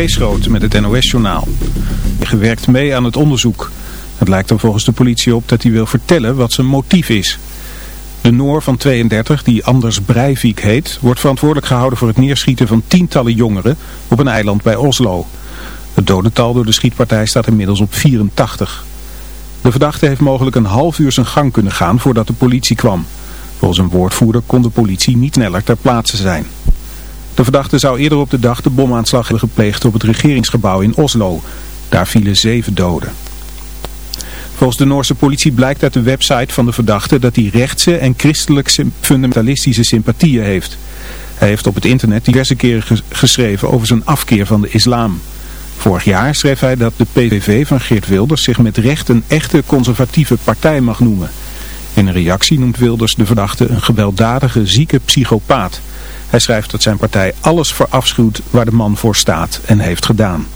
Kees met het NOS-journaal. Gewerkt mee aan het onderzoek. Het lijkt er volgens de politie op dat hij wil vertellen wat zijn motief is. De Noor van 32, die Anders Breivik heet, wordt verantwoordelijk gehouden voor het neerschieten van tientallen jongeren op een eiland bij Oslo. Het dodental door de schietpartij staat inmiddels op 84. De verdachte heeft mogelijk een half uur zijn gang kunnen gaan voordat de politie kwam. Volgens een woordvoerder kon de politie niet sneller ter plaatse zijn. De verdachte zou eerder op de dag de bomaanslag hebben gepleegd op het regeringsgebouw in Oslo. Daar vielen zeven doden. Volgens de Noorse politie blijkt uit de website van de verdachte dat hij rechtse en christelijk fundamentalistische sympathieën heeft. Hij heeft op het internet diverse keren geschreven over zijn afkeer van de islam. Vorig jaar schreef hij dat de PVV van Geert Wilders zich met recht een echte conservatieve partij mag noemen. In een reactie noemt Wilders de verdachte een gewelddadige, zieke psychopaat. Hij schrijft dat zijn partij alles verafschuwt waar de man voor staat en heeft gedaan.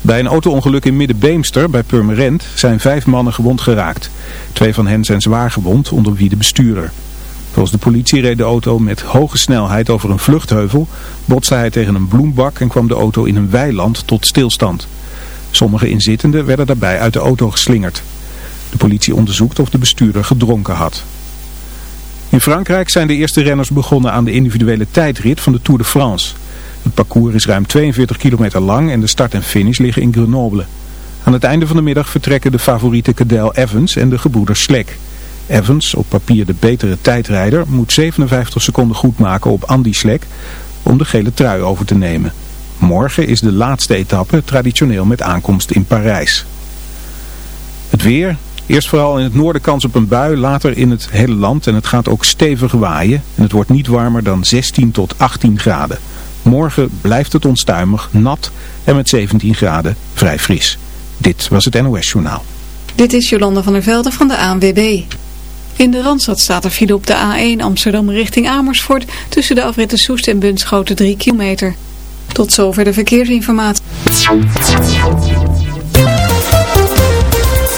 Bij een auto-ongeluk in Middenbeemster bij Purmerend zijn vijf mannen gewond geraakt. Twee van hen zijn zwaar gewond, onder wie de bestuurder. Volgens de politie reed de auto met hoge snelheid over een vluchtheuvel, botste hij tegen een bloembak en kwam de auto in een weiland tot stilstand. Sommige inzittenden werden daarbij uit de auto geslingerd. De politie onderzoekt of de bestuurder gedronken had. In Frankrijk zijn de eerste renners begonnen aan de individuele tijdrit van de Tour de France. Het parcours is ruim 42 kilometer lang en de start en finish liggen in Grenoble. Aan het einde van de middag vertrekken de favoriete Cadel Evans en de gebroeders Slek. Evans, op papier de betere tijdrijder, moet 57 seconden goed maken op Andy Slek om de gele trui over te nemen. Morgen is de laatste etappe, traditioneel met aankomst in Parijs. Het weer, Eerst vooral in het noorden kans op een bui, later in het hele land en het gaat ook stevig waaien. En het wordt niet warmer dan 16 tot 18 graden. Morgen blijft het onstuimig, nat en met 17 graden vrij fris. Dit was het NOS Journaal. Dit is Jolanda van der Velde van de ANWB. In de Randstad staat er file op de A1 Amsterdam richting Amersfoort tussen de afritten Soest en Bunschoten 3 kilometer. Tot zover de verkeersinformatie.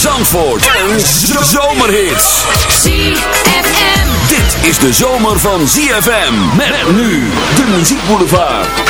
Zandvoort. En zomerhits. ZFM. Dit is de zomer van ZFM. Met nu de muziekboulevard.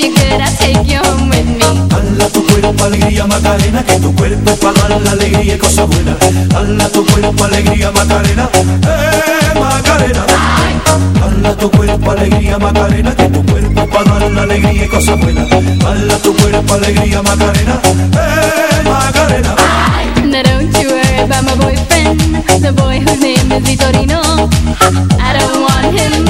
You're good I'll take you home with me. Hala tu cuerpo, alegría Macarena Que tu cuerpo para dar la alegría y cosas buenas. Hala tu cuerpo, alegría Macarena Eh, Macarena Hala tu cuerpo, alegría Macarena Que tu cuerpo para dar la alegría y cosas buenas. Hala tu cuerpo, alegría Macarena Eh, Macarena Now don't you worry about my boyfriend The boy whose name is Vitorino. I don't want him,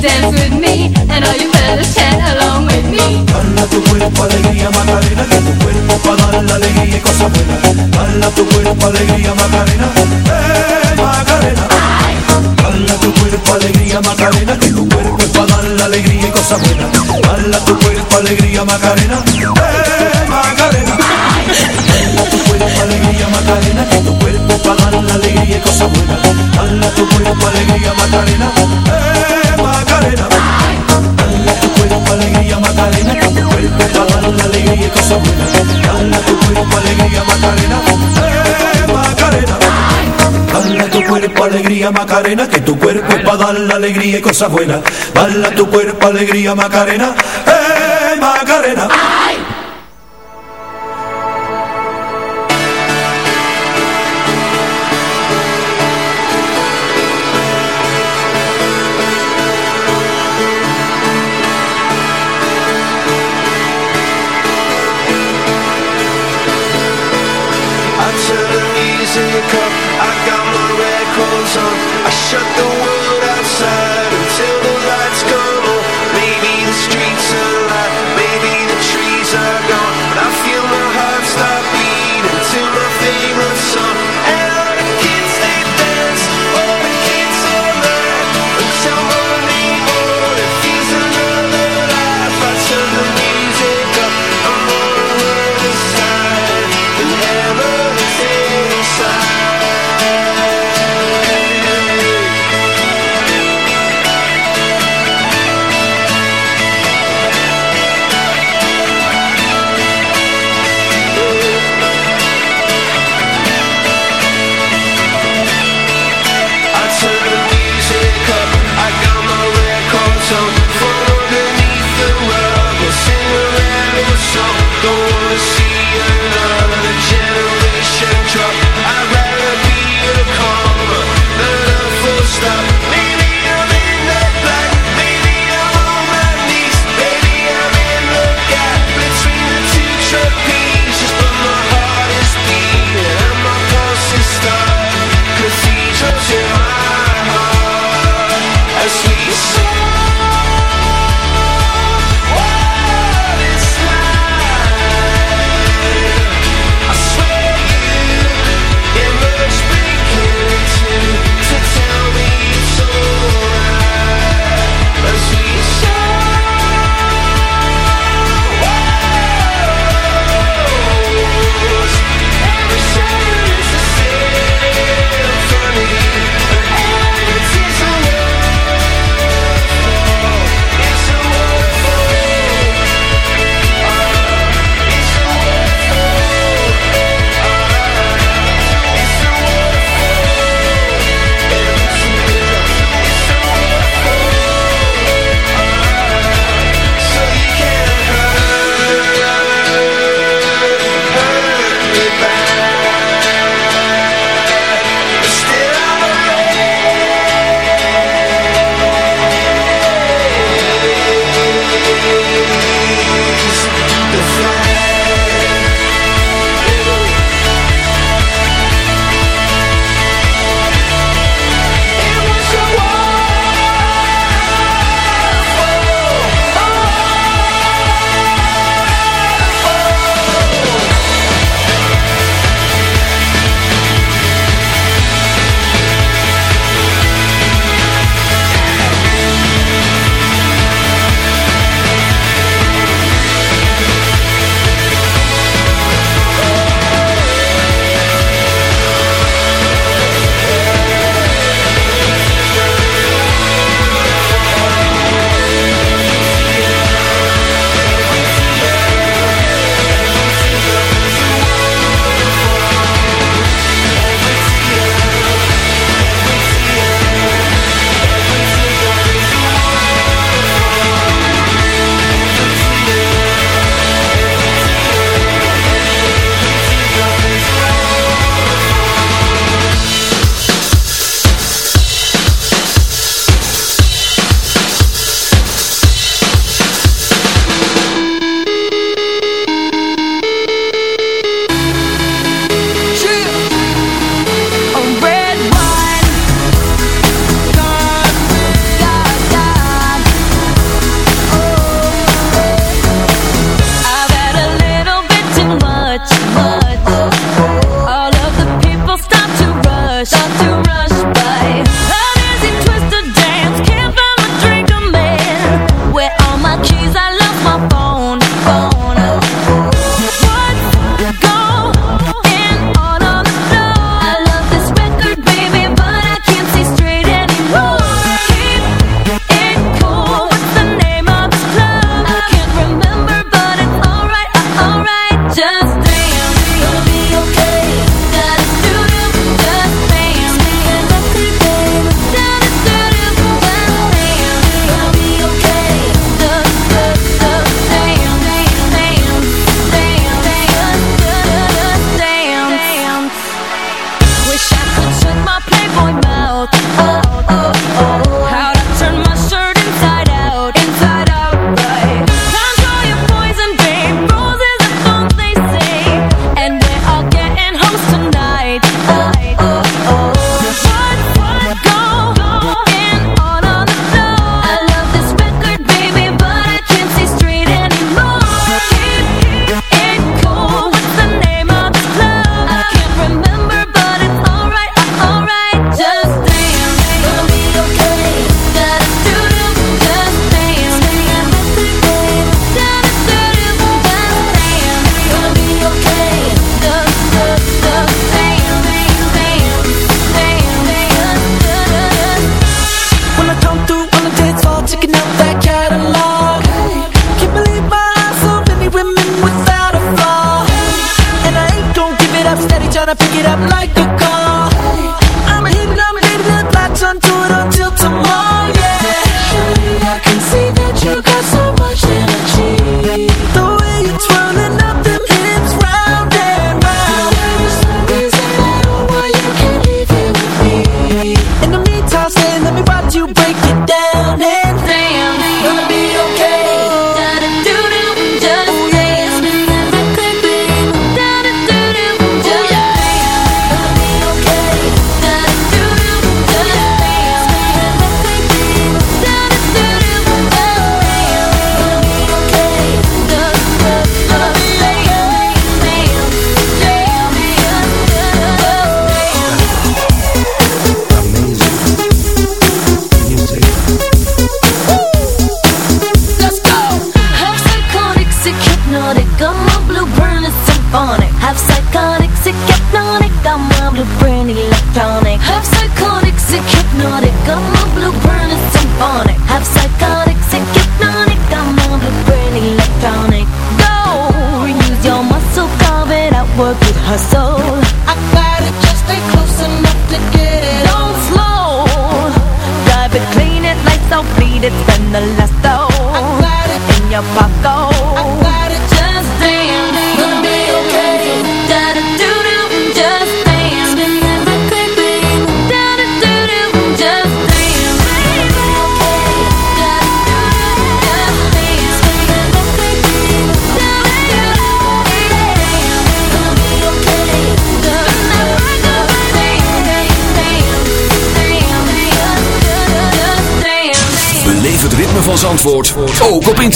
dance with me, and all you fellas chat along with me. Dala tu cuerpo alegría Macarena, que cuerpo para dar la alegría y cosas buenas. Dala tu cuerpo alegría Macarena, eh Macarena. Dala tu cuerpo alegría Macarena, tu cuerpo para dar la alegría y cosas buenas. Dala tu cuerpo alegría Macarena, eh Macarena. Dala tu cuerpo alegría Macarena, tu cuerpo para dar la alegría y cosas buenas. Dala tu cuerpo alegría Macarena, buenas. Dala tu cuerpo alegría Macarena, eh Macarena. Dala tu cuerpo alegría Macarena, que tu cuerpo es para dar la alegría y cosas buenas. Dala tu cuerpo alegría Macarena, eh Macarena. eyes onto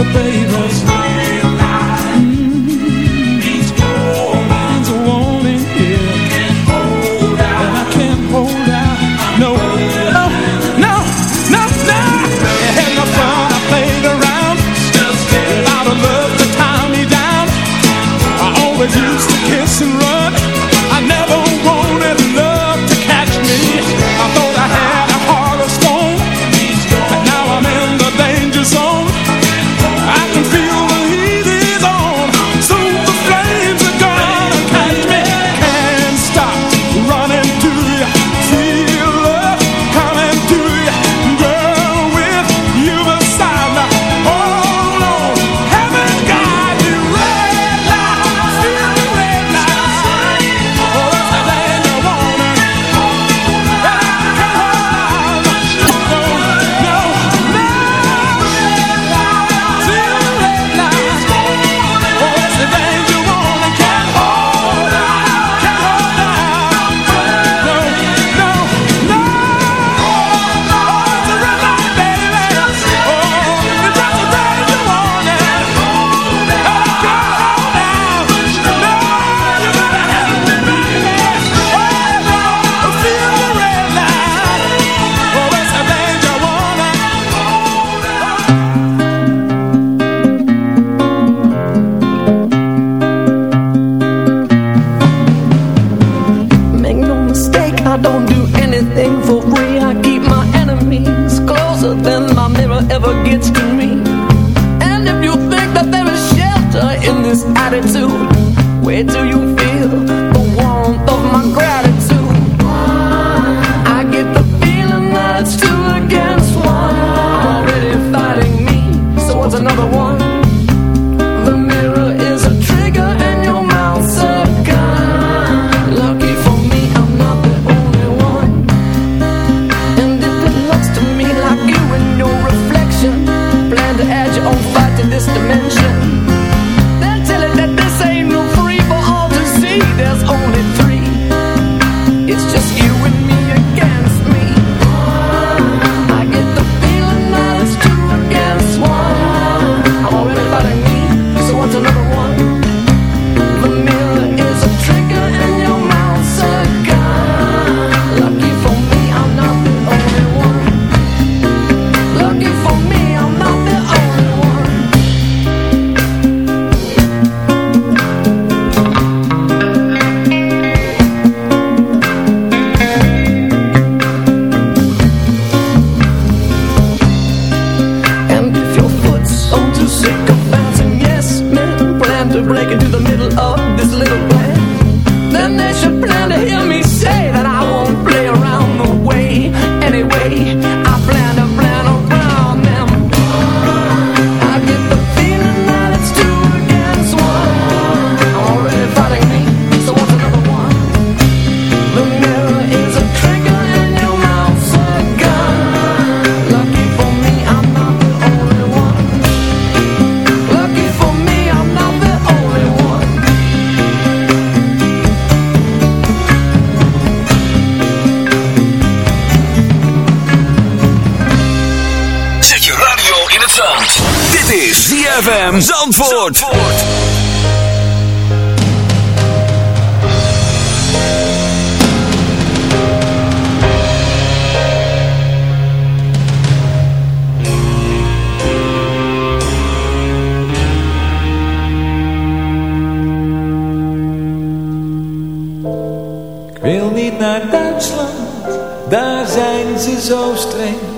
Oh, baby, Dit is ZFM Zandvoort. niet naar Duitsland, daar zijn ze zo streng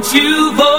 since you've all.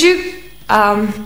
You, um,